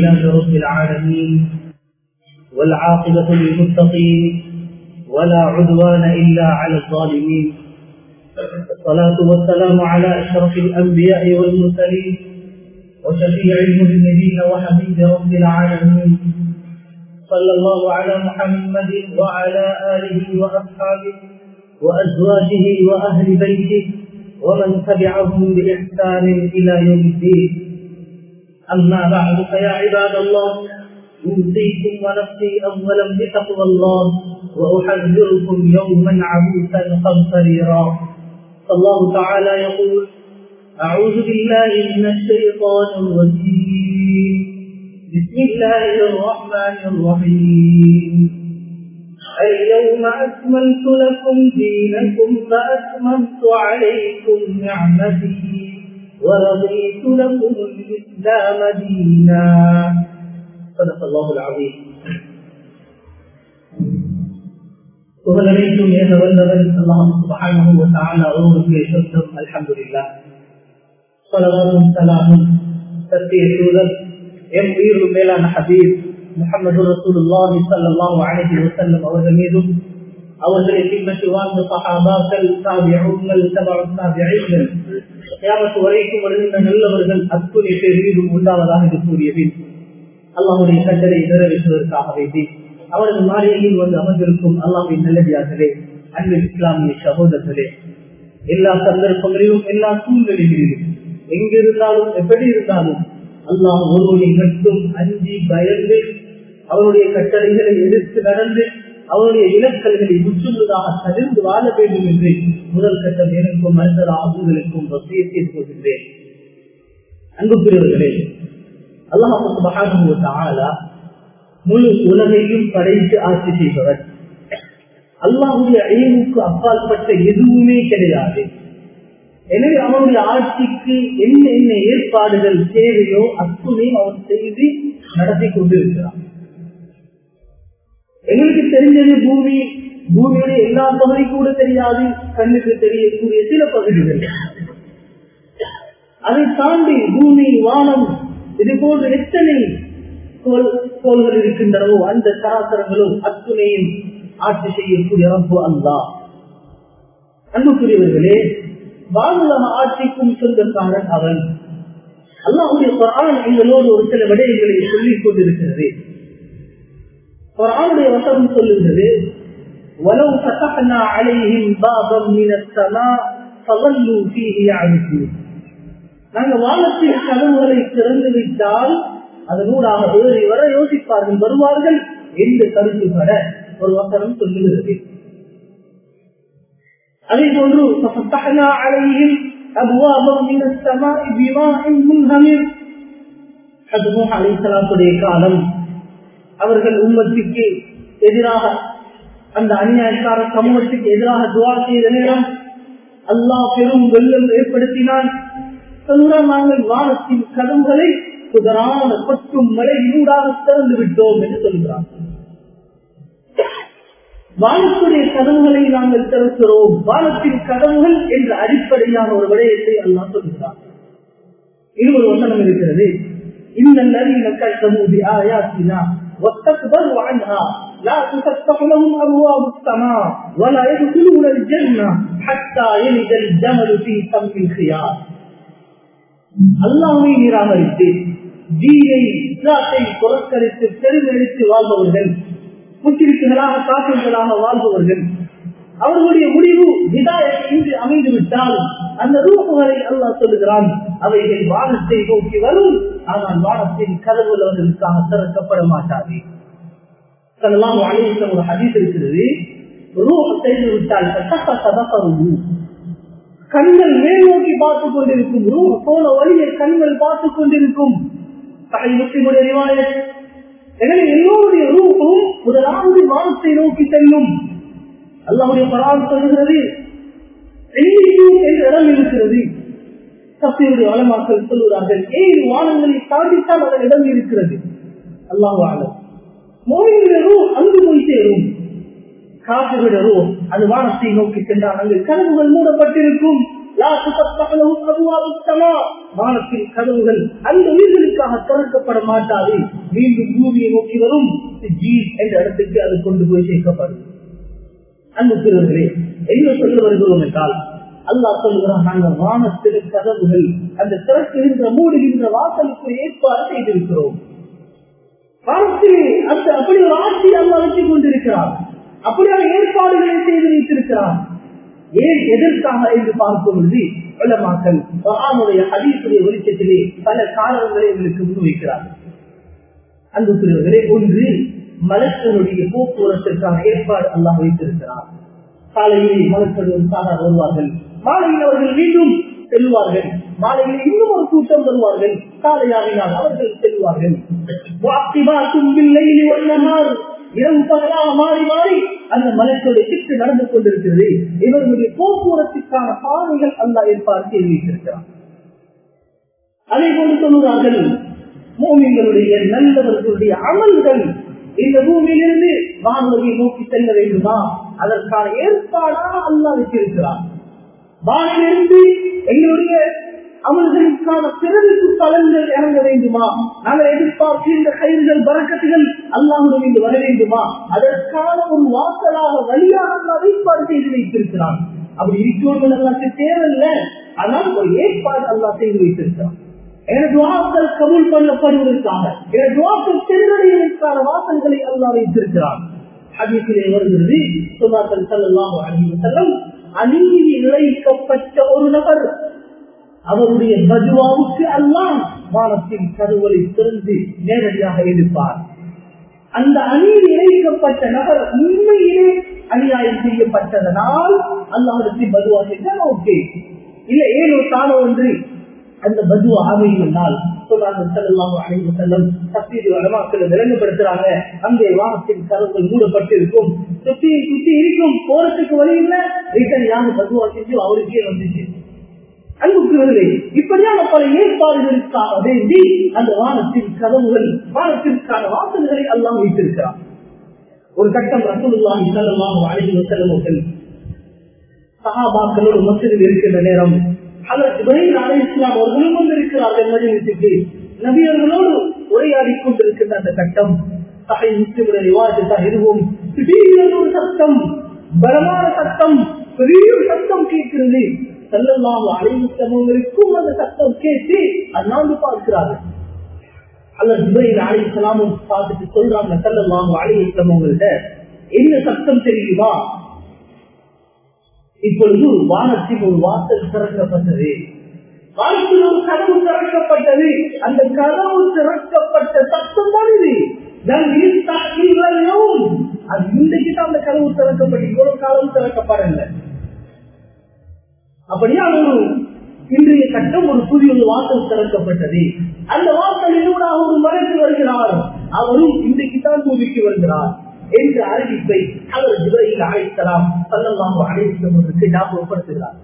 لله رب العالمين والعاقبة للمتقين ولا عدوان إلا على الظالمين الصلاة والسلام على أشرف الأنبياء والمرسلين وشفيع المذنبين وحبيب رب العالمين صلى الله على محمد وعلى آله وأصحابه وأزواجه وأهل بيته ومن تبعهم بإحسان إلى يوم الدين أما بعد فيا عباد الله أوصيكم ونفسي أولا بتقوى الله وأحذركم يوما عبوسا قمطريرا. فالله تعالى يقول أعوذ بالله من الشيطان الرجيم. بسم الله الرحمن الرحيم. اليوم أكملت لكم دينكم فأتممت عليكم نعمتي. ورضيت لكم الإسلام دينا صدق الله العظيم புகழனைத்தும் ஏக வல்லவன் அல்லாஹ் சுபஹானஹு வ தஆலா ஒருவருக்கே சொந்தம் அல்ஹம்துலில்லாஹ் ஸலவாத்தும் ஸலாமும் சத்திய தூதர் எம் உயிரும் மேலான ஹபீப் முகமது ரசூலுல்லாஹி ஸல்லல்லாஹு அலைஹி வஸல்லம் அவர்கள் மீதும் அவர்களை பின்பற்றி வாழ்ந்த சஹாபாக்கள் தாபிஊன்கள் தபஉ தாபிஈன்கள் கியாமத் வரைக்கும் வருகின்ற நல்லவர்கள் அத்துணை பேர் மீதும் உண்டாவதாக இருக்கக்கூடிய பின் அல்லாஹுடைய கட்டளை நிறைவேற்றுவதற்காக வேண்டி அவரது மாளிகையில் வந்து அமர்ந்திருக்கும் அல்லாஹின் நல்லதாகவே அன்பு இஸ்லாமிய சகோதரர்களே எல்லா சந்தர்ப்பங்களிலும் எல்லா சூழ்நிலைகளிலும் எங்கிருந்தாலும் எப்படி இருந்தாலும் அல்லாஹ் ஒருவனை மட்டும் அஞ்சி பயந்து அவருடைய கட்டளைகளை எதிர்த்து நடந்து அவருடைய இலக்கல்களை முற்றுமுதாக தவிர்த்து வாழ வேண்டும் என்று முதல் கட்டம் எனக்கும் மற்ற ஆகுங்களுக்கும் வசியத்தை போகின்றேன் அன்புக்குரியவர்களே அல்லாஹ் முழு உலகையும் படைத்து ஆட்சி செய்பவர். அல்லாஹுடைய அழிவுக்கு அப்பாற்பட்ட எதுவுமே கிடையாது. எனவே அவனுடைய ஆட்சிக்கு என்ன என்ன ஏற்பாடுகள் தேவையோ அத்துணையும் அவர் செய்து நடத்தி கொண்டிருக்கிறார். எங்களுக்கு தெரிஞ்சது பூமி பூமியுடைய எல்லா பகுதி கூட தெரியாது கண்ணுக்கு தெரியக்கூடிய சில பகுதிகள். அதை தாண்டி பூமி வானம் இது போன்ற எத்தனை கோள்கள் இருக்கின்றனவோ அந்த சராசரங்களும் அத்துணையும் ஆட்சி செய்யக்கூடிய ரப்பு அல்லா அன்புக்குரியவர்களே வானுலக ஆட்சிக்கும் சொந்தக்காரன் அவன். அல்லாவுடைய குரான் எங்களோடு ஒரு சில விடயங்களை சொல்லிக் கொண்டிருக்கிறது. குரானுடைய வசனம் சொல்லுகிறது ولو فتحنا عليهم بابا من السماء فظلوا فيه يعرفون நாங்கள் வானத்தின் கதவுகளை திறந்து விட்டால் அதனூடாக ஏறி வர யோசிப்பார்கள் வருவார்கள் என்று கருத்து பெற ஒரு வசனம் சொல்லுகிறது அதே போன்று அலையில் காலம் அவர்கள் உம்மத்துக்கு எதிராக அந்த அநியாயக்கார சமூகத்துக்கு எதிராக துவா செய்த நேரம் அல்லாஹ் பெரும் வெள்ளம் ஏற்படுத்தினான். நாங்கள் வானத்தின் கதவுகளை சுதரான கொற்றும் மழை திறந்து விட்டோம் என்று சொல்கிறான். வானத்துடைய கதவுகளை நாங்கள் திறக்கிறோம். வானத்தின் கதவுகள் என்ற அடிப்படையான ஒரு விடயத்தை அல்லா சொல்கிறான். இது ஒரு வசனம் இருக்கிறது. இந்த நவீன கட்டமூதி ஆயாசினா ஒத்தக்குதல் வாழ்ந்தா لا تفتح لهم ابواب السماء ولا يدخلون الجنه حتى يلد الجمل في سم الخيار அல்லாமை நிராகரித்து தீனை இஸ்லாத்தை புறக்கரித்து பெருமெடுத்து வாழ்பவர்கள் முற்றிருக்குகளாக காப்பீர்களாக வாழ்பவர்கள் அவர்களுடைய முடிவு விதாயத்தை இன்று அமைந்து விட்டால் அந்த ரூபங்களை அல்லாஹ் சொல்லுகிறான் அவைகள் வானத்தை நோக்கி வரும் ஆனால் வானத்தின் கதவுகள் அவர்களுக்காக திறக்கப்பட மாட்டாது சொல்லலாம் அழைத்த ஒரு ஹதீஸ் இருக்கிறது. ரூபம் செய்து விட்டால் கண்கள் மேல் நோக்கி பார்த்து கொண்டிருக்கும். ரூப போன வழியை கண்கள் பார்த்துக் கொண்டிருக்கும். தாய் முஸ்லிமுடைய எனவே எல்லோருடைய ரூபம் முதலாவது வானத்தை நோக்கி செல்லும். அல்லாவுடைய பரான் சொல்லுகிறது என்ற இடம் இருக்கிறது. சத்தியுடைய வளமாக்கள் சொல்லுகிறார்கள் ஏழு வானங்களை தாண்டித்தான் அதன் இடம் இருக்கிறது. அல்லாஹ் ஆலம் அங்கு போய் சேரும். அது வானத்தை நோக்கி சென்றால் அங்கு கதவுகள் மூடப்பட்டிருக்கும். வானத்தின் கதவுகள் அந்த உயிர்களுக்காக திறக்கப்பட மாட்டாது. மீண்டும் பூமியை நோக்கி வரும். என்ற இடத்துக்கு அது கொண்டு போய் சேர்க்கப்படும். அந்த சிறுவர்களே என்ன சொல்ல வருகிறோம் என்றால் அல்லாஹ் சொல்லுகிறான் நாங்கள் வானத்திற்கு கதவுகள் அந்த திறக்குகின்ற மூடுகின்ற வாசலுக்கு ஏற்பாடு செய்திருக்கிறோம். அந்த அப்படி ஒரு ஆட்சி அல்லா வச்சுக் கொண்டிருக்கிறார். அப்படியான ஏற்பாடுகளை செய்து வைத்திருக்கிறார். ஏன் எதற்காக என்று பார்க்கும் பொழுது உலமாக்கள் ஆணுடைய அதீசுடைய வெளிச்சத்திலே பல காரணங்களை எங்களுக்கு முன்வைக்கிறார் அன்பு பிரிவுகளே ஒன்று மலர்களுடைய போக்குவரத்திற்கான ஏற்பாடு அல்லாஹ் வைத்திருக்கிறார். காலையிலே மலர்கள் சாதாரண வருவார்கள். மாலையில் அவர்கள் மீண்டும் செல்வார்கள். மாலையில் இன்னும் ஒரு கூட்டம் வருவார்கள் காலையாகினால் அவர்கள் செல்வார்கள். இரவு பகலாக மாறி மாறி அந்த மலர்களுடைய சிற்று நடந்து கொண்டிருக்கிறது. இவர்களுடைய போக்குவரத்துக்கான பாதைகள் அல்ல ஏற்பாடு செய்து வைத்திருக்கிறார். அதே போல சொல்லுவார்கள் மோமியங்களுடைய நல்லவர்களுடைய அமல்கள் இந்த பூமியிலிருந்து வானொலியை நோக்கி செல்ல வேண்டுமா? அதற்கான ஏற்பாடாக அல்லா வைத்திருக்கிறார். வானிலிருந்து எங்களுடைய அமல்களுக்கான பிறருக்கு பலன்கள் இறங்க வேண்டுமா? நாங்கள் எதிர்பார்க்கின்ற கயிறுகள் பறக்கத்துகள் அல்லாஹிருந்து வர வேண்டுமா? அதற்கான ஒரு வாசலாக வழியாக அல்லா ஏற்பாடு செய்து வைத்திருக்கிறான். அப்படி இருக்கணும் எல்லாத்துக்கு தேவையில்லை. ஆனால் ஒரு ஏற்பாடு அல்லா செய்து வைத்திருக்கிறான். எனது வாக்கள் கபூல் பண்ணப்படுவதற்காக எனது வாக்கள் சென்றடைவதற்கான வாசல்களை அல்லா வைத்திருக்கிறான். ஹதீசிலே வருகிறது சுல்லாத்தல் சல்லாஹு அலைஹி அநீதி இழைக்கப்பட்ட ஒரு நபர் அவருடைய பஜுவாவுக்கு எல்லாம் வானத்தின் கருவலை திறந்து நேரடியாக எடுப்பார் அந்த அணியில் இணைக்கப்பட்ட நபர் உண்மையிலே அநியாயம் செய்யப்பட்டதனால் அல்லாவிற்கு பதுவா செஞ்சால் ஓகே. இல்ல ஏனோ தானோ ஒன்று அந்த பதுவா அமையும்னால் விளங்குபடுத்துறாங்க அங்கே வானத்தின் கதவுகள் மூடப்பட்டு இருக்கும் சுத்தி சுத்தி இருக்கும் போறதுக்கு வழி இல்லை. ரிட்டன் பதுவா செஞ்சு அவருக்கே வந்துச்சு. அன்புக்குரியவர்களே இப்படியான பல ஏற்பாடுகளுக்காக வேண்டி அந்த வானத்தின் கதவுகள் வானத்திற்கான வாசல்களை எல்லாம் வைத்திருக்கிறார் ஒரு கட்டம் ரசூலுல்லாஹி ஸல்லல்லாஹு அலைஹி வஸல்லம் அவர்கள் சஹாபாக்களோடு மஸ்ஜிதில் இருக்கின்ற நேரம் அதற்கு இப்ராஹிம் அலை இஸ்லாம் அவர்களும் வந்திருக்கிறார்கள் மஜிலிசுக்கு நபியர்களோடு உரையாடி கொண்டிருக்கின்ற அந்த கட்டம் சஹை முஸ்லிமுடைய விவாதத்தான் எதுவும் திடீரென ஒரு சத்தம் பலமான சத்தம் பெரிய ஒரு சத்தம் கேட்கிறது செல்லலாம் அலைமுத்தவங்களுக்கும் அந்த சத்தம் கேட்டு அண்ணாந்து பார்க்கிறார்கள். அல்லது இப்ராஹிம் அலை பார்த்துட்டு சொல்றாங்க செல்லலாம் அலைமுத்தவங்கள்ட்ட என்ன சத்தம் தெரியுமா? இப்பொழுது வானத்தில் ஒரு வாசல் திறக்கப்பட்டது. வானத்தில் ஒரு கதவு திறக்கப்பட்டது. அந்த கதவு திறக்கப்பட்ட சத்தம் தான் இது. அது இன்றைக்கு தான் அந்த கதவு திறக்கப்பட்டு இவ்வளவு காலம் திறக்கப்படல அப்படியே ஒரு இன்றைய கட்டம் ஒரு புதிய ஒரு வாசல் திறக்கப்பட்டது. அந்த வாசலினூடாக ஒரு மறைத்து வருகிறார். அவரும் இன்றைக்கு தான் பூமிக்கு வருகிறார் என்ற அறிவிப்பை அவர் ஜிபரையில் அழைக்கலாம் சல்லல்லாஹு அழைத்தவர்களுக்கு ஞாபகப்படுத்துகிறார்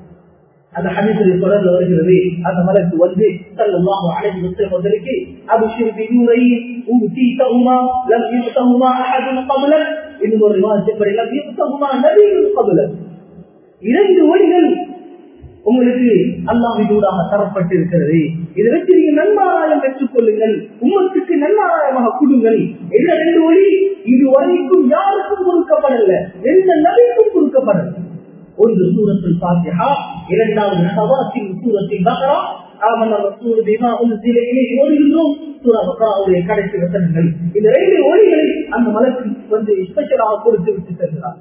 அந்த ஹதீஸில் தொடர்ந்து வருகிறது. அந்த மலக்கு வந்து சல்லல்லாஹு அலைஹி வஸல்லம் அபிஷிர் பிநூரை ஊதீதஹுமா லம் யுதஹுமா அஹதுன் கப்லக் இன்னும் ஒரு ரிவாயத்தின்படி லம் யுதஹுமா நபியுன் கப்லக் இரண்டு ஒளிகள் உங்களுக்கு அல்லாஹிதூடாக தரப்பட்டிருக்கிறது. இதை வச்சு நீங்க நன்மாராயம் பெற்றுக் கொள்ளுங்கள் உமத்துக்கு நன்மாராயமாக கொடுங்கள். என்ன ரெண்டு ஒளி இதுவரைக்கும் யாருக்கும் கொடுக்கப்படல. எந்த நபிக்கும் கொடுக்கப்படல. ஒன்று சூரத்தில் பாத்தியா இரண்டாவது சவாத்தின் சூரத்தில் பகரா. சூரா கடைசி வசனங்கள். இந்த ரெண்டு ஒளிகளை அந்த மலக்கு வந்து ஸ்பெஷலாக கொடுத்து விட்டு செல்கிறார்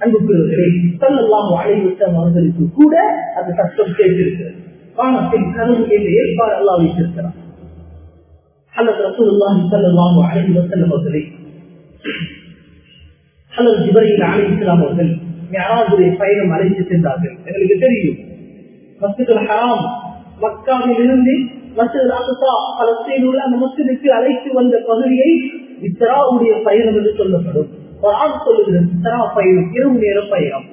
அன்புக்குரியவர்களே சல்லல்லாஹு அலைஹி அவர்களுக்கு கூட அது கஷ்டம் கேட்டிருக்கிறது. வானத்தின் கனவு என்ற ஏற்பாடு அல்லாஹ் வைத்திருக்கிறார் ஹலத் ரசூலுல்லாஹி ஸல்லல்லாஹு அலைஹி வஸல்லம் அவர்களை. ஹலத் ஜிப்ரீல் அலைஹிஸ்ஸலாம் அவர்கள் பயணம் அழைத்து சென்றார்கள். எங்களுக்கு தெரியும். மஸ்ஜிதுல் ஹராம் மக்காவில் மஸ்ஜித் அக்ஸா பலஸ்தீனில் உள்ள அந்த மஸ்ஜிதுக்கு அழைத்து வந்த பகுதியை இஸ்ராவுடைய பயணம் என்று சொல்லப்படும். குரான் சொல்லுகிறது. இஸ்ரா பயணம் இரவு நேர பயணம்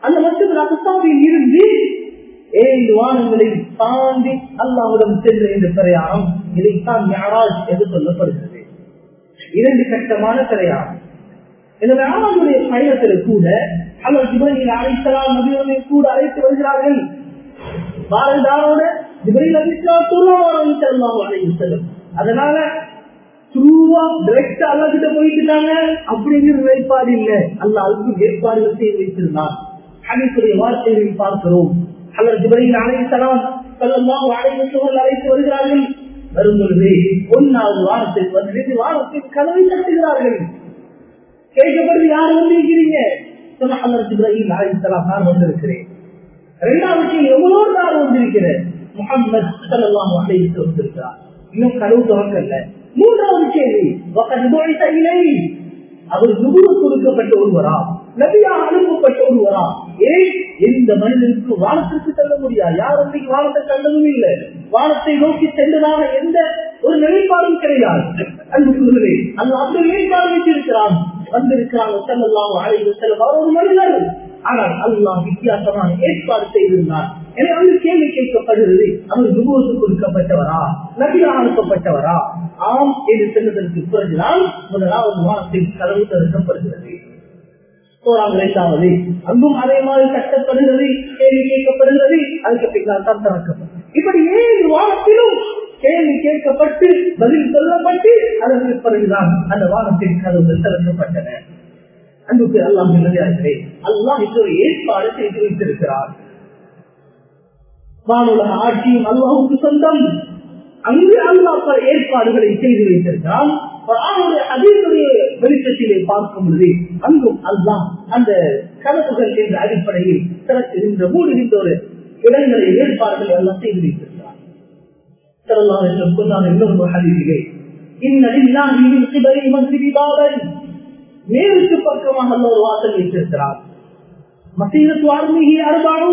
அந்த மஸ்ஜித் அசாவில் இருந்து ஏழு வானங்களை தாண்டி அல்லாவுடன் சென்ற இந்த பிரயாணம் இதைத்தான் யாராஜ் என்று சொல்லப்படுகிறது. இரண்டு கட்டமான பிரயாணம். இந்த மியராஜுடைய பயணத்தில் கூட அல்லது ஜிபரியில் அழைத்தலாம் நபியோனை கூட அழைத்து வருகிறார்கள். பாரதாரோட ஜிப்ரீல் அலிஸ்லாம் துருவாரம் செல்வாங்க அழைத்து செல்லும் அதனால த்ரூவா டிரெக்ட் அல்லா கிட்ட போயிட்டுட்டாங்க அப்படிங்கிற வேட்பாடு இல்ல. அல்ல அதுக்கு ஏற்பாடுகள் செய்து வைத்திருந்தான். ஹனீஃபுடைய வார்த்தைகளை பார்க்கிறோம். அல்லது ஜிப்ரீல் அலைஹிஸ்ஸலாம் ஸல்லல்லாஹு அலைஹி அழைத்து வருகிறார்கள். வரும் பொழுது ஒன்னாவது வாரத்தில் வந்து வாரத்தில் கதவை தட்டுகிறார்கள் கேட்கப்படுது யார் வந்திருக்கிறீங்க சொன்ன அல்லது ஜிப்ரீல் அலைஹிஸ்ஸலாம் நான் வந்திருக்கிறேன். இரண்டாவது எவ்வளவு நாள் வந்திருக்கிறேன் முகமது ஸல்லல்லாஹு அலைஹி வஸல்லம் வந்திருக்கிறார். இன்னும் கதவு திறக்கல மூன்றாவது கேள்வி அவர் நுகர்வு கொடுக்கப்பட்ட ஒருவரா? நபியா அனுப்பப்பட்ட ஒருவரா? ஏன்? எந்த மனிதனுக்கு வானத்திற்கு செல்ல முடியாது. யார் அன்றைக்கு வானத்தை கண்டதும் இல்லை? வானத்தை நோக்கி சென்றதாக எந்த ஒரு நிலைப்பாடும் கிடையாது. அந்த அந்த நிலைப்பாடு வைத்திருக்கிறான். வந்திருக்கிறாங்க செல்லலாம் அழைவு செல்லும் ஒரு மனிதர். ஆனால் அல்லாஹ் வித்தியாசமான ஏற்பாடு செய்திருந்தார். எனவே வந்து கேள்வி கேட்கப்படுகிறது. அவர் நுகர்வு கொடுக்கப்பட்டவரா? நபியா அனுப்பப்பட்டவரா? ஆம் என்று சென்றதற்கு பிறகுதான் முதலாவது வானத்தில் கதவு தடுக்கப்படுகிறது இரண்டாவது. அங்கும் அதே மாதிரி கட்டப்படுகிறது கேள்வி கேட்கப்படுகிறது அதுக்கு பின்னால் தான் திறக்கப்படும். இப்படி ஏழு வாரத்திலும் கேள்வி கேட்கப்பட்டு பதில் சொல்லப்பட்டு அதற்கு பிறகுதான் அந்த வானத்தின் கதவுகள் திறக்கப்பட்டன. அன்புக்கு அல்லாம் நிலையாகிறே அல்லாம் இப்போது ஏற்பாடு செய்து வைத்திருக்கிறார். வானுலக ஆட்சியும் அல்லாவுக்கு சொந்தம். அங்கு அல்லாஹ் பல ஏற்பாடுகளை செய்து வைத்திருக்கிறான். அதனுடைய வெளிச்சத்திலே பார்க்கும் பொழுது அங்கும் அல்லாம் அந்த கணக்குகள் என்ற அடிப்படையில் திறக்குகின்ற மூடுகின்ற ஒரு இடங்களை ஏற்பாடுகளை எல்லாம் செய்து வைத்திருக்கிறார் சொன்னார் இன்னொரு ஹதீசிலே இன்னும் பக்கமாக அல்ல ஒரு வாசல் வைத்திருக்கிறார் மசீதத்து அருமையை அறுபாடு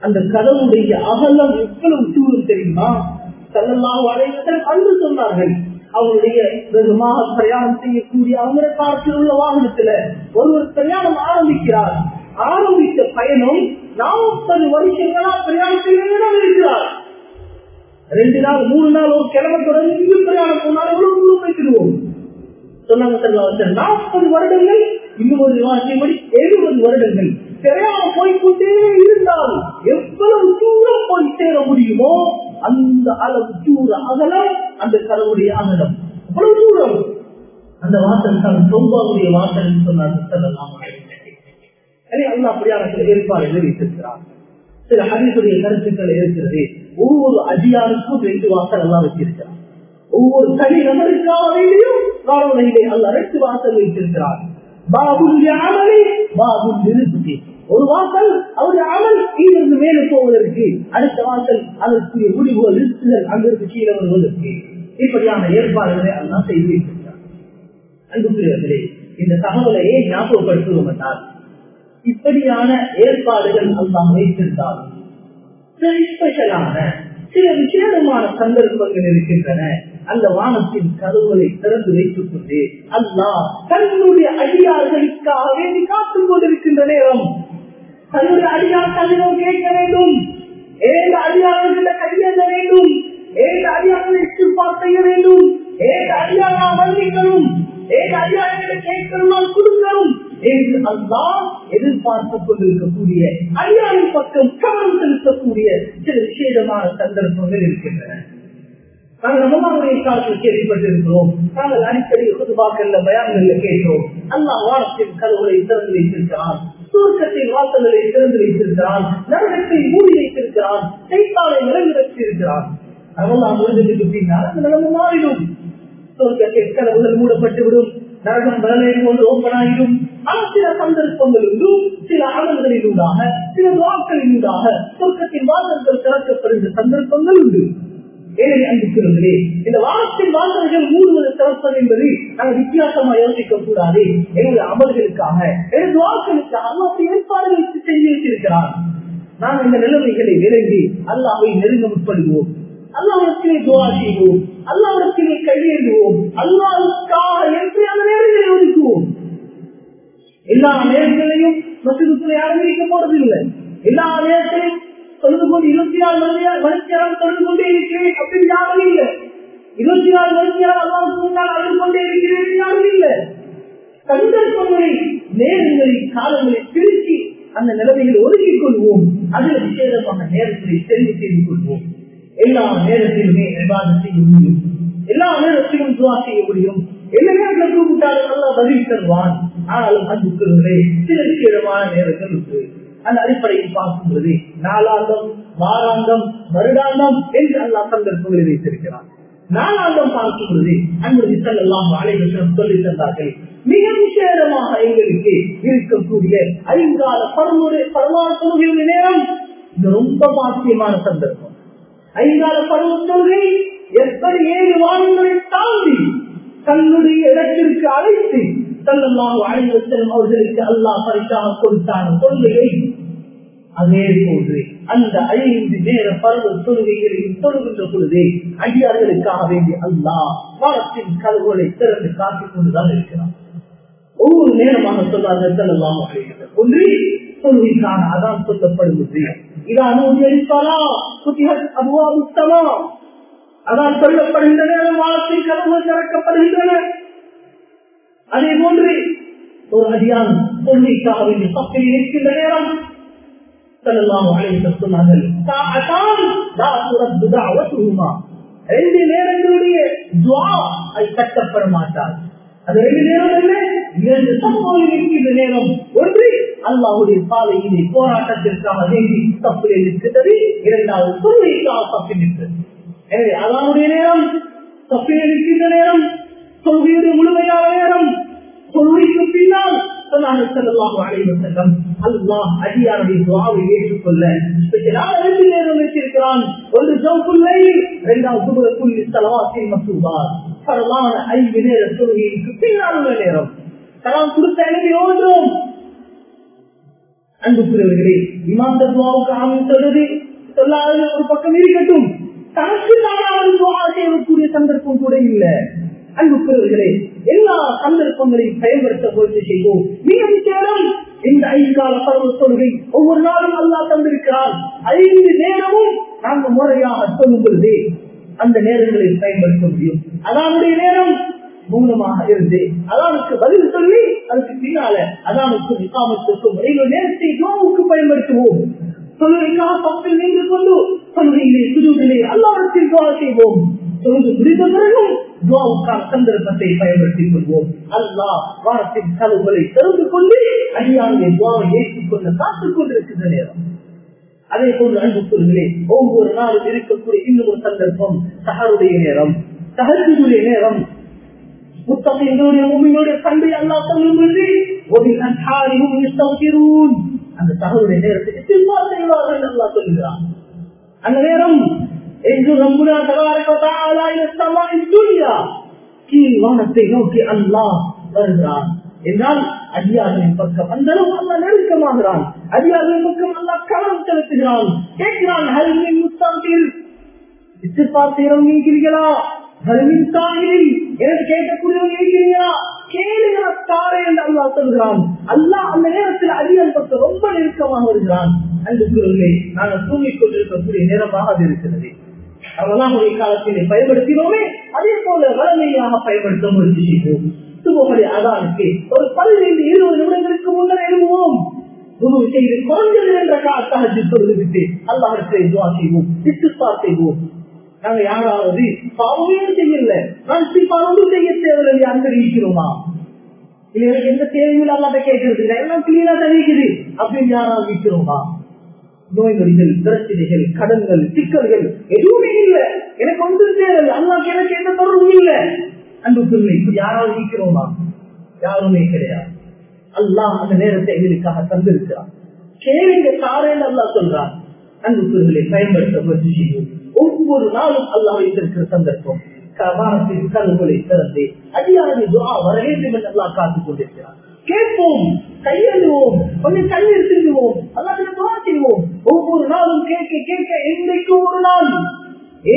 அந்த கதவுடைய அகலம் எவ்வளவு தூரம் தெரியுமா? தன்னெல்லாம் அனைவரும் அன்று சொன்னார்கள். அவருடைய வெகுமாக பிரயாணம் செய்யக்கூடிய அவங்க காலத்தில் உள்ள வாகனத்துல ஒருவர் பிரயாணம் ஆரம்பிக்கிறார். ஆரம்பித்த பயணம் நாற்பது வருஷங்களா பிரயாணம் செய்ய இருக்கிறார். ரெண்டு நாள் மூணு நாள் ஒரு கிழமை தொடர்ந்து பிரயாணம் போனாலும் எவ்வளவு தூரம் வைத்திருவோம் சொன்னாங்க நாற்பது வருடங்கள் இன்னும் ஒரு வாசியபடி எழுபது வருடங்கள். பிரயாணம் போய்கொண்டே இருந்தால் எவ்வளவு தூரம் போய் சேர முடியுமோ அந்த அளவு தூர அகலம் அந்த கடவுளுடைய அகலம். அவ்வளவு தூரம். அந்த வாசல் தான் சொம்பாவுடைய வாசல் சொன்னார் அல்லா அப்படியான ஏற்பாடு ஏற்பாடுகள் சில ஹரிசுடைய கருத்துக்கள் இருக்கிறது ஒவ்வொரு அடியாருக்கும் ரெண்டு வாசல் எல்லாம் வச்சிருக்கிறார் ஒவ்வொரு தனி நபருக்காக வேண்டியும் காலநிலையிலே அல்ல ரெண்டு வாசல் வைத்திருக்கிறார் பாபுடைய அமலே பாபு நிறுத்தி ஒரு வாசல் அவருடைய அமல் கீழிருந்து மேலே போவதற்கு அடுத்த வாசல் அதற்குரிய முடிவு லிஸ்டுகள் அங்கிருந்து கீழே வருவதற்கு இப்படியான ஏற்பாடுகளை எல்லாம் செய்து வைத்திருக்கிறார் அன்புக்குரியவர்களே இந்த தகவலை ஏன் ஞாபகப்படுத்துவோம் என்றால் இப்படியான ஏற்பாடுகள் அல்லாம் வைத்திருந்தால் சில ஸ்பெஷலான சில விசேடமான சந்தர்ப்பங்கள் இருக்கின்றன. அந்த வானத்தின் கதவுகளை திறந்து வைத்துக் கொண்டு அல்லாஹ் தன்னுடைய அடியார்களுக்காக வேண்டி காத்துக் கொண்டிருக்கின்ற நேரம். தன்னுடைய அடியார் தன்னிடம் கேட்க வேண்டும். ஏழு அடியாளர்களை கையெழுத வேண்டும். ஏழு அடியார்களை இஸ்திஃபார் செய்ய வேண்டும். ஏழு அடியார் நாம் மன்னிக்கணும். ஏழு அடியார்களை கேட்கணும் நாம் கொடுக்கணும். என்று அல்லாஹ் எதிர்பார்த்துக் கொண்டிருக்கக்கூடிய அடியாரின் பக்கம் கவனம் செலுத்தக்கூடிய சில விசேஷமான சந்தர்ப்பங்கள் இருக்கின்றன. நாங்கள் நம்மளுடைய காலத்தில் கேள்விப்பட்டிருக்கிறோம். நாங்கள் அடிக்கடி குதுபாக்கள்ல பயான்கள்ல கேட்டோம் அல்லாஹ் வானத்தின் கதவுகளை திறந்து வைத்திருக்கிறான். சுருக்கத்தின் வாசல்களை திறந்து வைத்திருக்கிறான். நரகத்தை மூடி வைத்திருக்கிறான். செய்தாலை நிலைநிறுத்தி இருக்கிறான் அதெல்லாம் முடிஞ்சதுக்கு பின்னால் அந்த நிலைமை மாறிடும். சுருக்கத்தின் கதவுகள் மூடப்பட்டு விடும் நரகம் பலனை கொண்டு ஓப்பனாயிடும் ஆனால் சில சந்தர்ப்பங்கள் உண்டும் சில அமல்களின் உண்டாக சில வாக்களின் உண்டாக சொர்க்கத்தின் வாசல்கள் திறக்கப்படுகிற சந்தர்ப்பங்கள் உண்டு. ஏழை அன்புக்கிறவர்களே இந்த வாரத்தில் வாசல்கள் மூடுவது திறப்பது என்பது நாங்கள் வித்தியாசமா யோசிக்க கூடாது எங்களுடைய அமல்களுக்காக எனது வாக்களுக்காக ஏற்பாடுகளுக்கு ஏற்பாடுகள் செய்து வைத்திருக்கிறார் நாம் இந்த நிலைமைகளை விளங்கி அல்லாவை நெருங்க முற்படுவோம். அல்லாவிடத்திலே துவா செய்வோம். அல்லாவிடத்திலே கையேறுவோம் அல்லாவுக்காக என்று அந்த நேரங்களை ஒதுக்குவோம். எல்லா நேரங்களையும் மசிதத்தில் யாரும் இருக்க போறதில்லை. எல்லா நேரத்திலையும் தொழுது கொண்டு இருபத்தி நாலு மணி மணித்தியாரம் தொழுது கொண்டே இருக்கிறேன் அப்படின்னு யாரும் இல்லை. இருபத்தி நாலு மணித்தியாரம் அல்லாவுக்கு முன்னால் அழுது கொண்டே இருக்கிறேன் யாரும் இல்லை. சந்தர்ப்பங்களை நேரங்களை காலங்களை பிரித்து அந்த நிலைமைகளை ஒதுக்கிக் கொள்வோம். அதில் விசேதமான நேரத்தை தெரிவு செய்து கொள்வோம். எல்லா நேரத்திலுமே விவாதம் செய்ய முடியும் எல்லா நேரத்திலும் துவா செய்ய முடியும். என்ன நேரத்தில் கூப்பிட்டாலும் நல்லா பதில் தருவான். ஆனாலும் அன்புக்குறவர்களே சில விசேதமான நேரத்தில் இருக்கு அந்த அடிப்படையில் பார்க்கும்போது நாளாந்தம் வாராந்தம் வருடாந்தம் என்று அல்லா சந்தர்ப்பங்களை வைத்திருக்கிறார் நாளாந்தம் பார்க்கும் பொழுது அன்பு எல்லாம் அலைவசம் சொல்லி தந்தார்கள். மிக விசேடமாக எங்களுக்கு இருக்கக்கூடிய ஐங்கால பரமுறை பரவான தொழுகையுடைய நேரம். இது ரொம்ப பாக்கியமான சந்தர்ப்பம். ஐங்கால பருவ தொழுகை எப்படி ஏழு வாரங்களை தாண்டி தன்னுடைய இடத்திற்கு அழைத்து செல்லலாம் அழைவசம் அவர்களுக்கு அல்லாஹ் பரிசாக கொடுத்தான தொழுகை அதே போன்று அந்த ஐந்து நேர பருவ தொழுகைகளையும் தொழுகின்ற பொழுது அடியார்களுக்காக வேண்டி அல்லாஹ் வாரத்தின் கதவுகளை திறந்து காட்டிக் கொண்டுதான் இருக்கிறான். ஒவ்வொரு நேரமாக சொன்னார்கள் செல்லலாம் ஒன்று தொழுகைக்கான அதான் சொல்லப்படுவது. இதான் அபுவா அதான் சொல்லப்படுகின்ற நேரம் வாரத்தின் கதவுகள் திறக்கப்படுகின்றன. அதே போன்று ஒரு அடியான் தொழுகைக்காக வேண்டி பக்கம் இருக்கின்ற நேரம் ரெண்டு நேரங்களுடைய கட்டப்பட மாட்டார் அது ரெண்டு நேரம் என்ன இரண்டு சம்பவம் இருக்கின்ற நேரம். ஒன்று அல்லாவுடைய பாதையிலே போராட்டத்திற்காக வேண்டி தப்பில் இருக்கிறது இரண்டாவது தொழுகைக்காக தப்பில் இருக்கிறது எனவே அல்லாவுடைய நேரம் தப்பில் இருக்கின்ற நேரம் தொழுகையுடைய முழுமையான நேரம் தொழுகைக்கு பின்னால் ரெண்டு நேரம் வைத்திருக்கிறான். ஒன்று ஜவுக்குள்ளை இரண்டாவது தலவாசின் மசூதார் பரவான ஐந்து நேர தொழுகைக்கு பின்னால் உள்ள நேரம். தலாம் கொடுத்த எனக்கு ஓன்றோம் அன்புக்குரியவர்களே இமாந்த துவாவுக்கு ஆமின் சொல்லாத ஒரு பக்கம் இருக்கட்டும். தனக்கு தானாவது துவா செய்யக்கூடிய சந்தர்ப்பம் கூட இல்லை. அன்புக்குறவர்களே எல்லா சந்தர்ப்பங்களையும் பயன்படுத்த முயற்சி செய்வோம் மிக விசேடம் இந்த ஐந்து கால பருவ தொழுகை. ஒவ்வொரு நாளும் அல்லா தந்திருக்கிறார். ஐந்து நேரமும் நாங்கள் முறையாக சொல்லும் பொழுது அந்த நேரங்களை பயன்படுத்த முடியும். அதானுடைய நேரம். மூலமாக இருந்து அதானுக்கு பதில் சொல்லி அதுக்கு பின்னால அதானுக்கு நிகாமத்திற்கும் நேரத்தை நோவுக்கு பயன்படுத்துவோம். தொழுகைக்காக பக்கத்தில் நின்று கொண்டு தொழுகையிலே சுஜூதிலே அல்லாவிடத்தில் துவா செய்வோம். தொழுது முடிந்த பிறகும் துவாவுக்கான சந்தர்ப்பத்தை பயன்படுத்திக் கொள்வோம். அல்லாஹ் வாரத்தின் கதவுகளை திறந்து கொண்டு அடியானுடைய துவாவை ஏற்றுக்கொண்டு காத்துக் கொண்டிருக்கின்ற நேரம். அதே போன்று அன்புக்குள்ளே ஒவ்வொரு நாளும் இருக்கக்கூடிய இன்னும் ஒரு சந்தர்ப்பம் சஹருடைய நேரம். சஹருடைய நேரம். முத்தகையினுடைய உண்மையுடைய கண்பை சொல்லும் பொழுது ஒரு அந்த தகவலுடைய நேரத்துக்கு திரும்ப செய்வார்கள் அல்லா சொல்கிறான் அந்த நேரம் என்று கீழ் வானத்தை நோக்கி அல்லாஹ் வருகிறான். என்றால் அடியார்களின் பக்கம் அந்த அளவு அல்ல நெருக்கமாகிறான். அடியார்களின் பக்கம் அல்ல கவனம் செலுத்துகிறான். கேட்கிறான் ஹரிமின் முஸ்தாபில் எதிர்பார்த்து ஹரிமின் தாயில் எனக்கு கேட்கக்கூடியவங்க இருக்கிறீங்களா கேளுங்க தாரே என்று அல்லா சொல்கிறான். அல்லா அந்த நேரத்தில் அடியார் பக்கம் ரொம்ப நெருக்கமாக வருகிறான். அன்புக்குள்ளே நாங்கள் தூங்கிக் கொண்டிருக்கக்கூடிய நேரமாக அது இருக்கிறது. அவலாமுடைய காலத்திலே பயன்படுத்தினோமே அதே போல வளமையாக பயன்படுத்த முயற்சி செய்வோம் சுபமணி அதானுக்கு ஒரு பதினைந்து இருபது நிமிடங்களுக்கு முன்னர் எழுதுவோம் குரு செய்து குறைஞ்சது என்ற காலத்தாக சொல்லிவிட்டு அல்லாஹத்தை துவா செய்வோம் சித்துப்பா செய்வோம். நாங்க யாராவது பாவமே செய்யல. நான் பாவமும் செய்ய தேவையில்லை. அங்க இருக்கிறோமா இல்ல எனக்கு எந்த தேவையும் அல்லாத கேட்கறது இல்லை. எல்லாம் கிளீனா தெரிவிக்குது அப்படின்னு யாராவது இருக்கிறோமா நோய் நொடிகள் பிரச்சனைகள் கடன்கள் சிக்கல்கள் எதுவுமே இல்லை. எனக்கு ஒன்றும் தேவை அல்லாக்கு எனக்கு எந்த தொடர்பும் இல்லை. அன்புக்குள்ளே இப்படி யாராவது இருக்கிறோமா யாருமே கிடையாது. அல்லாஹ் அந்த நேரத்தை எங்களுக்காக தந்திருக்கிறான். கேளுங்க தாரேன்னு அல்லா சொல்றான். அன்புக்குள்ளே பயன்படுத்த முயற்சி செய்யும் ஒவ்வொரு நாளும் அல்லாஹ் வைத்திருக்கிற சந்தர்ப்பம். வாரத்தின் கருவுகளை திறந்து அடியாரதி துவா வர வேண்டும் என்று அல்லாஹ் காத்துக் கொண்டிருக்கிறான். கேட்போம் கையெழுவோம் கொஞ்சம் கண்ணீர் சிந்துவோம் அல்லாஹ் துவா செய்வோம். ஒவ்வொரு நாளும் கேட்க கேட்க என்றைக்கு ஒரு நாள்.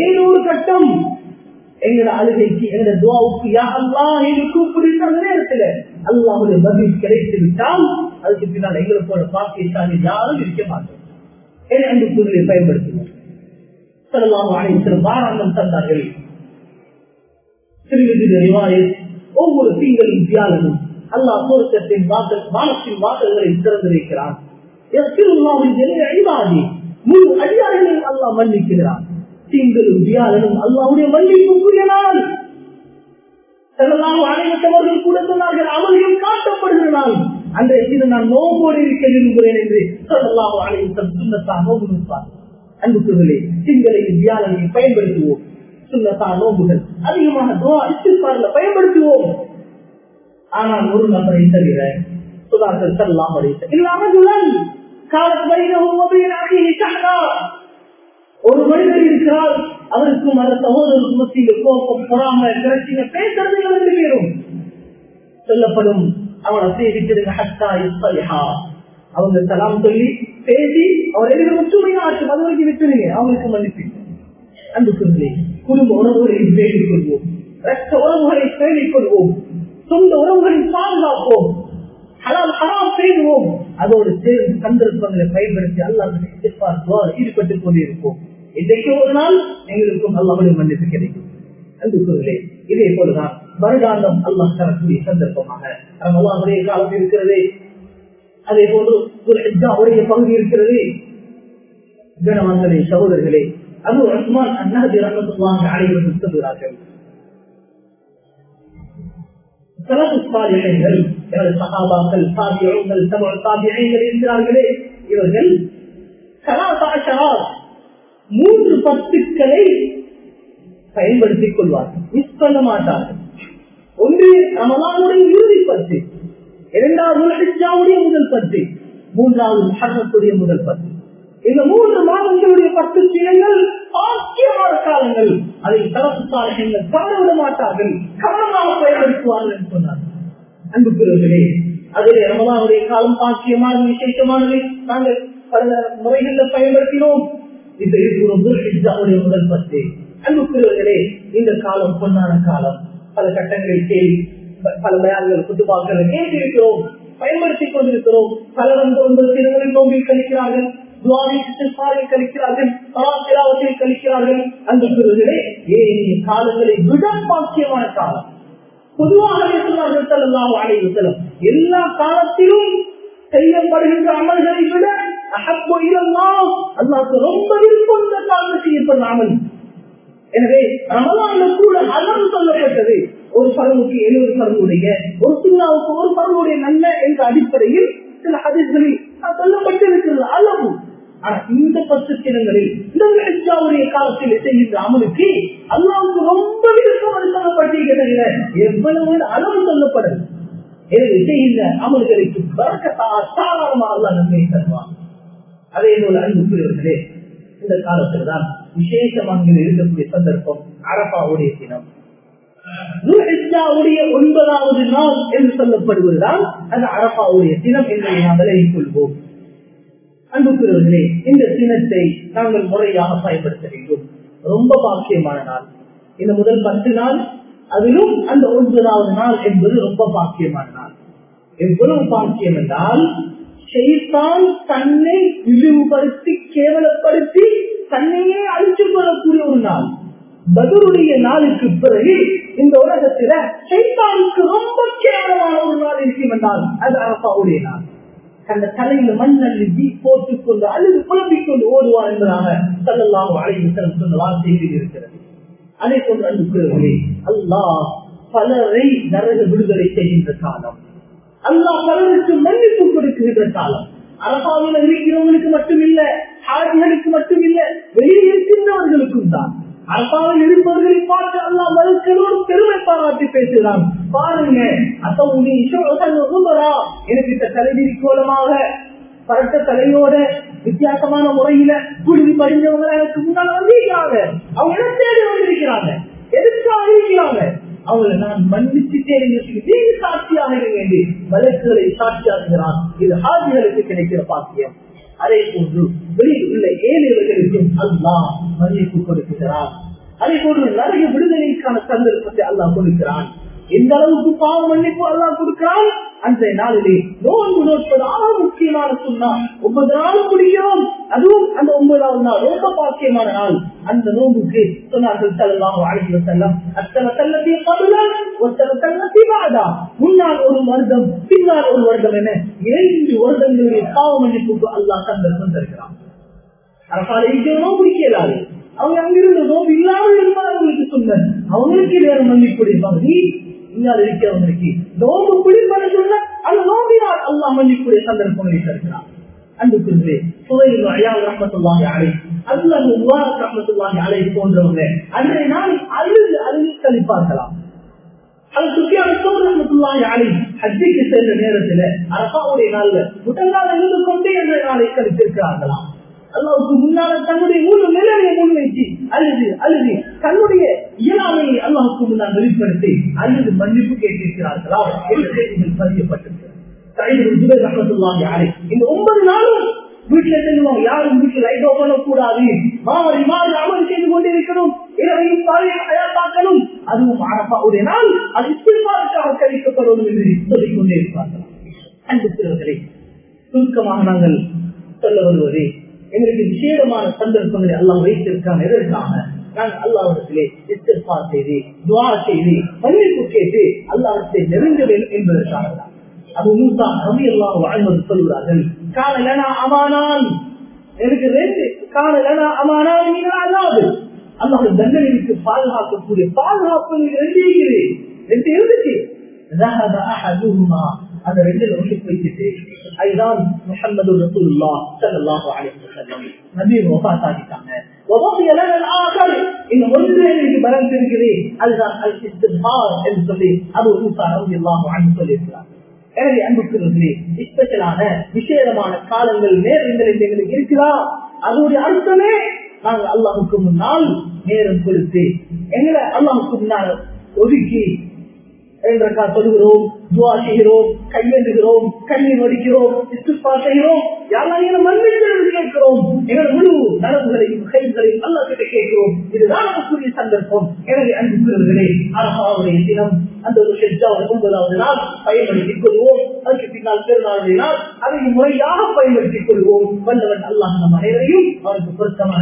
ஏழூறு கட்டம். எங்களோட அழுகைக்கு எங்களோட துவாவுக்கு யா அல்லா என்று கூப்பிடுற அந்த நேரத்துல. அல்லாவுடைய பதில் கிடைத்து விட்டால் அதுக்கு பின்னால் எங்களை போல பாக்கியசாலி யாரும் இருக்க மாட்டோம் என அந்த பொருளை பயன்படுத்துவோம். சொல்லலாம் அனைத்து வாராந்தம் தந்தார்கள். திருவிதி ஒவ்வொரு திங்களின் தியாகமும் அல்லா சோர்க்கத்தின் வானத்தின் வாசல்களை திறந்து முழு அடியார்களையும் அல்லா மன்னிக்கிறான். தீங்களும் வியாழனும் அல்லாவுடைய மன்னிப்புக்குரிய நாள் செல்லலாம் அனைவத்தவர்கள் கூட சொன்னார்கள் அவர்கள் காட்டப்படுகிறான் அன்றைய இது நான் நோம்போடு இருக்க விரும்புகிறேன் என்று சொல்லலாம் அனைவத்தம் சுண்ணத்தா நோம்பு நிற்பார் அன்புக்குகளே திங்களையும் வியாழனையும் பயன்படுத்துவோம். சுண்ணத்தா நோம்புகள் அதிகமாக துவா இஸ்திஃபார்ல பயன்படுத்துவோம். ஆனால் ஒரு நபரை தவிர சுதாக்கள் செல்லாம் இல்லாமல் ஒரு மனிதர் இருக்கிறார் அவருக்கும் அந்த சகோதரருக்கும் மத்தியில் கோபம் பொறாம பிரச்சனை பேசுறது ரெண்டு பேரும். சொல்லப்படும் அவனை சேவித்திருங்க ஹத்தா இஸ்பலிஹா அவங்க சலாம் சொல்லி பேசி அவர் எழுத ஒற்றுமையா ஆட்சி பதவிக்கு விட்டுருங்க. அவங்களுக்கு மன்னிப்பு. அன்பு சொல்லி குடும்ப உறவுகளை பேணிக் கொள்வோம் ரத்த உறவுகளை பேணிக் கொள்வோம் சொந்த உறவுகளை பாதுகாப்போம். ஹலால் ஹராம் செய்வோம். அதோடு சேர்ந்து சந்தர்ப்பங்களை பயன்படுத்தி அல்லாஹ் ஈடுபட்டுக் கொண்டிருப்போம். இன்றைக்கு ஒரு நாள் எங்களுக்கும் அல்லாவுடைய மன்னிப்பு கிடைக்கும். அன்பு சொல்களே இதே போலதான் வருடாந்தம் அல்லாஹ் தரக்கூடிய சந்தர்ப்பமாக. ரமலானுடைய காலம் இருக்கிறதே. அதே போன்று உடைய பகுதி இருக்கிறது. கனவான்களே சகோதரர்களே அது ரஹ்மான் அண்ணாதி ரஹமத்துவாங்க அனைவரும் சொல்கிறார்கள். சகாபாக்கள் சாதியங்கள் தமிழ் சாதியங்கள் இருக்கிறார்களே இவர்கள் மூன்று பத்துக்களை பயன்படுத்திக் கொள்வார்கள். மிஸ் பண்ண மாட்டார்கள் ஒன்று ரமலானுடைய இறுதி பத்து. இரண்டாவது முதல் பத்து மூன்றாவது மகத்துடைய முதல் பத்து. இந்த மூன்று மாதங்களுடைய பத்து சிலைகள் ஆக்கியமான காலங்கள். அதை தரப்பு சாலைகள் தவறவிட மாட்டார்கள். கவனமாக பயன்படுத்துவார்கள் என்று சொன்னார்கள். அன்புக்குரியவர்களே அதில் ரமலானுடைய காலம் பாக்கியமான விசேஷமானது. நாங்கள் பல முறைகளில் பயன்படுத்தினோம். இந்த இருக்கிறோம் முதல் பத்து. அன்புக்குரியவர்களே இந்த காலம் பொன்னான காலம். பல கட்டங்களில் கேள்வி பல பயான்கள் குத்துபாக்களை கேட்டிருக்கிறோம் பயன்படுத்திக் கொண்டிருக்கிறோம். பலர் அந்த ஒன்பது தினங்களில் நோம்பில் கழிக்கிறார்கள் கழிக்கிறார்கள் கழிக்கிறார்கள். அந்த ஏன் காலங்களை விட பாக்கியமான காலம். பொதுவாக அனைவரும் எல்லா காலத்திலும் செய்யப்படுகின்ற அமல்களை விட அகப்போ அல்லாக்கு ரொம்ப விருப்பம் இந்த காலம் செய்யப்படும் அமல். எனவே ரமலான்ல கூட அலம் சொல்லப்பட்டது ஒரு பருவுக்கு எழுபது பருவுடைய ஒரு சுண்ணாவுக்கு ஒரு பருவுடைய நன்மை என்ற அடிப்படையில் சில ஹதீஸ்களில் சொல்லப்பட்டிருக்கிறது அளவு. இந்த பத்து தினங்களில் இந்த காலத்தில் செய்கின்ற அமலுக்கு அல்லாவுக்கு ரொம்ப விருப்பம் சொல்லப்பட்டிருக்கிறது எவ்வளவு அளவு சொல்லப்படல் எனவே செய்கின்ற அமல்களுக்கு தாராளமாக அல்லா நன்மை தருவான். அதே போல அன்புக்குரியவர்களே இந்த காலத்தில் தான் விசேஷமாக இருக்கக்கூடிய சந்தர்ப்பம் அரபாவுடைய தினம். ஒன்பதாவது நாள் என்று சொல்லப்படுவதுதான் அந்த அரபாவுடைய தினம் என்று நாம் விலகிக் கொள்வோம் அன்புக்குரியவர்களே இந்த தினத்தை நாங்கள் முறையாக பயன்படுத்த வேண்டும். ரொம்ப பாக்கியமான நாள். இந்த முதல் பத்து நாள் அதிலும் அந்த ஒன்பதாவது நாள் என்பது ரொம்ப பாக்கியமான நாள். எவ்வளவு பாக்கியம் என்றால் செய்தான் தன்னை இழிவுபடுத்தி கேவலப்படுத்தி தன்னையே அழிச்சு கொள்ளக்கூடிய ஒரு நாள். பதிலுடைய நாளுக்கு பிறகு இந்த உலகத்தில சைத்தானுக்கு ரொம்ப கேவலமான ஒரு நாள் இருக்கும் என்றால் அது அரசாவுடைய நாள். அந்த தலையில மண்ணள்ளி போட்டுக் கொண்டு அழுது குழம்பிக் கொண்டு ஓடுவார் என்பதாக சல்லல்லாஹு அலைஹி சொன்ன வார்த்தையில் இருக்கிறது. அதே போன்று அல்லாஹ் பலரை நரக விடுதலை செய்கின்ற காலம். அல்லாஹ் பலருக்கு மன்னிப்பு கொடுக்கின்ற காலம். அரசாவில் இருக்கிறவங்களுக்கு மட்டுமில்ல ஹாஜிகளுக்கு மட்டுமில்ல வெளியே இருக்கின்றவர்களுக்கும் தான். அரசாவில் இருப்பவர்களை பார்த்து அல்லா மறுக்களோடு பெருமை பாராட்டி பேசுகிறான். பாருங்க அசவுனி எனக்கு இந்த தலைவிரி கோலமாக பரட்ட தலையோட வித்தியாசமான முறையில குடிவி படிஞ்சவங்க எனக்கு முன்னால் வந்திருக்கிறாங்க. அவங்க என்ன தேடி வந்திருக்கிறாங்க? எதுக்காக இருக்கிறாங்க? அவங்களை நான் மன்னிச்சுட்டேன் நீங்க சாட்சியாக வேண்டி வழக்குகளை சாட்சியாகிறான் இது ஹாஜிகளுக்கு கிடைக்கிற பாக்கியம். அதே போன்று வெளியில் உள்ள ஏழைகளுக்கும் அல்லாஹ் மன்னிப்பு கொடுக்கிறார் அதே போன்று நிறைய விடுதலைக்கான சந்தர்ப்பத்தை அல்லாஹ் கொடுக்கிறான். எந்த அளவுக்கு பாவ மன்னிப்பு அல்லா கொடுக்கிறான்? அந்த நாளிலே நோன்பு நோட்பது முக்கியமான சொன்னா ஒன்பது நாள் முடியும் அதுவும் அந்த ஒன்பதாவது நாள் ரொம்ப பாக்கியமான நாள். அந்த நோன்புக்கு சொன்னார்கள் செல்லாம் வாழ்க்கை செல்லம் அத்தனை செல்லத்தை கபுலன் ஒத்தனை செல்லத்தை வாடா முன்னால் ஒரு வருடம் பின்னால் ஒரு வருடம் என ஏழு வருடங்களுடைய பாவ மன்னிப்புக்கு அல்லாஹ் சந்தர்ப்பம் தருகிறான் அரசாலை நோம்பு பிடிக்கலாது அவங்க அங்கிருந்து நோம்பு இல்லாமல் இருப்பது அவங்களுக்கு சொன்னேன். அவங்களுக்கு வேற மன்னிப்புடைய பகுதி இங்கால் இருக்கிறவங்களுக்கு நோம்பு பிடிப்பது சொன்ன அந்த நோம்பினால் அல்லாஹ் மன்னிப்புடைய சந்தர்ப்பங்களை தருகிறான். அன்புக்குள்ளே சுவையில் அயால் அலை அல்லாஹ் அலை போன்றவங்க அன்றைய நாள் அழுது கழிப்பார்களாம் அது சுத்தியான அலை ஹஜ்ஜிக்கு சென்ற நேரத்துல அரசாவுடைய நாள்ல முதல் நாள் இருந்து கொண்டே என்ற நாளை கழித்திருக்கிறார்களாம். அல்லாவுக்கு முன்னால தன்னுடைய முழு நிலையை முன்வைத்து அழுது அழுது தன்னுடைய இயலாமையை அல்லாவுக்கு முன்னால் வெளிப்படுத்தி அழுது மன்னிப்பு கேட்டிருக்கிறார்களா என்ற செய்திகள் பதியப்பட்டிருக்கிறது இந்த ஒன்பது நாளும் வீட்டுல செல்வோம் யாரும் வீட்டில் லைட் ஓபன் கூடாது மாவரி மாறி அமல் செய்து கொண்டிருக்கணும். இரவையும் பாதையும் அயாத்தாக்கணும் அதுவும் அரப்பாவுடைய நாள். அது இஸ்திர்பாருக்காக கழிக்கப்படும் என்று சொல்லிக் கொண்டே இருப்பார்கள். அன்பு சிறுவர்களே சுருக்கமாக நாங்கள் சொல்ல வருவதே எங்களுக்கு விசேடமான சந்தர்ப்பங்களை எல்லாம் வைத்திருக்காங்க எதற்காக? நான் அல்லாவிடத்திலே இஸ்திர்பா செய்தேன் துவா செய்தேன் மன்னிப்பு கேட்டேன் அல்லாவிடத்தை நெருங்க வேண்டும் என்பதற்காக அபு மூசா நபி அல்லாஹ் வாழ்வது சொல்கிறார்கள் காணலனா அமானால் எனக்கு ரெண்டு காணலனா அமானால் அல்லாது அல்லாஹ் தண்டனைக்கு பாதுகாக்கக்கூடிய பாதுகாப்பு ரெண்டு ரெண்டு இருந்துச்சு அந்த ரெண்டுல ஒன்று போய்கிட்டு அதுதான் முகமது ரசூல்லா சல்லாஹு அலைஹி வஸல்லம் நபி வஃபாத் ஆகிட்டாங்க இது ஒன்றே நீங்க மறந்திருக்கிறேன் அதுதான் அல் இஸ்திபார் என்று சொல்லி அது ஒரு நூற்றாண்டு எல்லாம் வாங்கி சொல்லியிருக்கிறார். எனவே அன்புக்கு இஸ்பெஷலான விசேடமான காலங்கள் நேரங்கள் எங்களுக்கு இருக்கிறா அதோடைய அர்த்தமே நாங்கள் அல்லாஹுக்கு முன்னால் நேரம் கொடுத்து எங்களை அல்லாஹுக்கு முன்னால் ஒதுக்கி என்றக்கா சொல்கிறோம் துவா செய்கிறோம் கையெழுகிறோம் கண்ணீர் மடிக்கிறோம் இஸ்திஃபா செய்கிறோம் யாரும் மன்னிக்கிறது கேட்கிறோம். எங்கள் முழு நலவுகளையும் கைகளையும் அல்லா கிட்ட கேட்கிறோம். இதுதான் நமக்குரிய சந்தர்ப்பம். எனவே அன்புகிறவர்களே அரசாவுடைய தினம் அந்த ஒரு செஜாவது ஒன்பதாவது நாள் பயன்படுத்திக் கொள்வோம். அதுக்கு பின்னால் பெருநாளுடைய நாள் அதை முறையாக பயன்படுத்திக் கொள்வோம். வல்லவன் அல்லாஹ் நம் அனைவரையும் அவருக்கு பொருத்தமாக